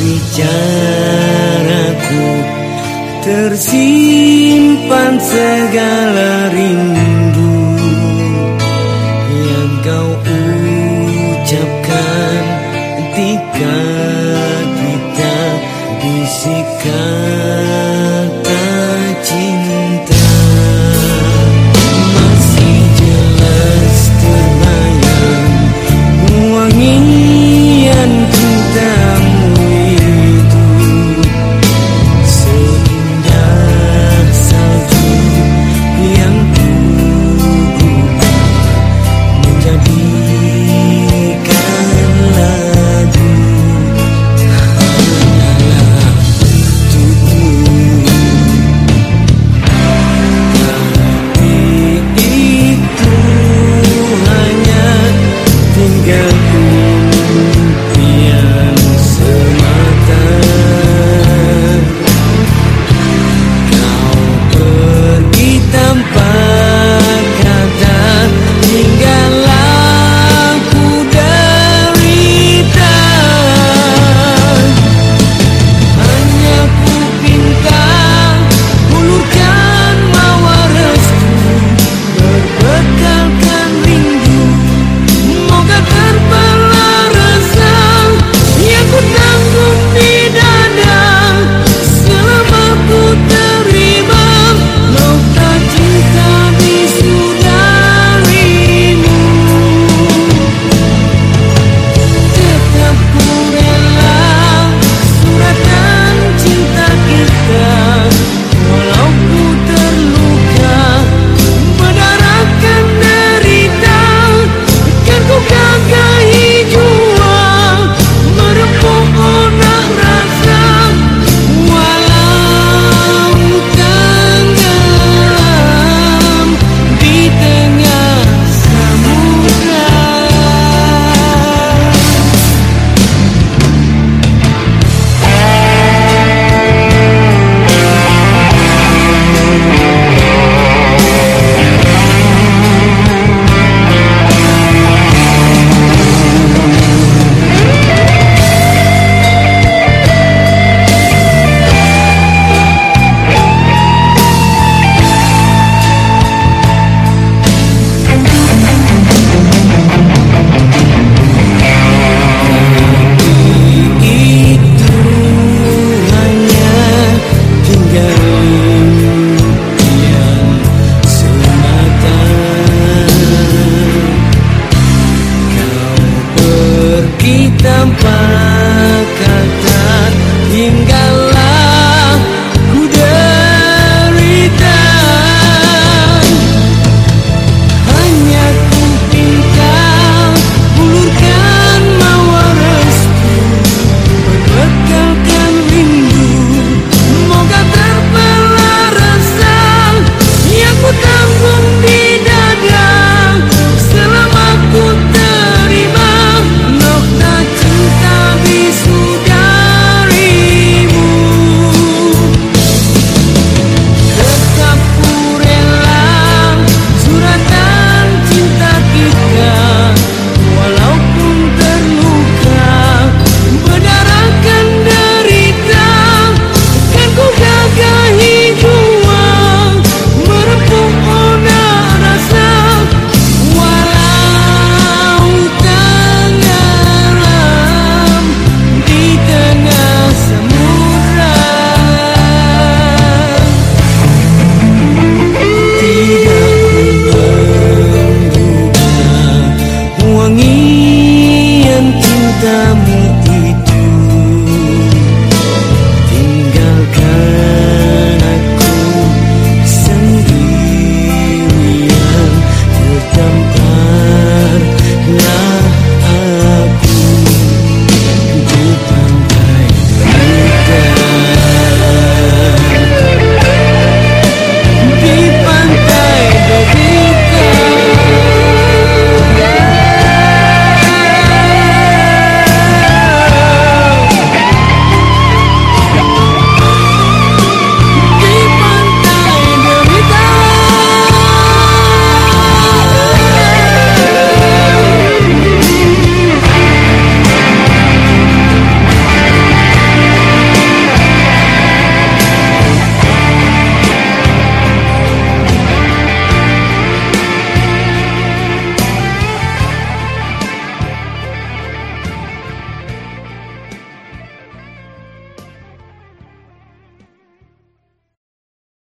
bicaraku Tersimpan segala rindu Yang kau ucapkan Ketika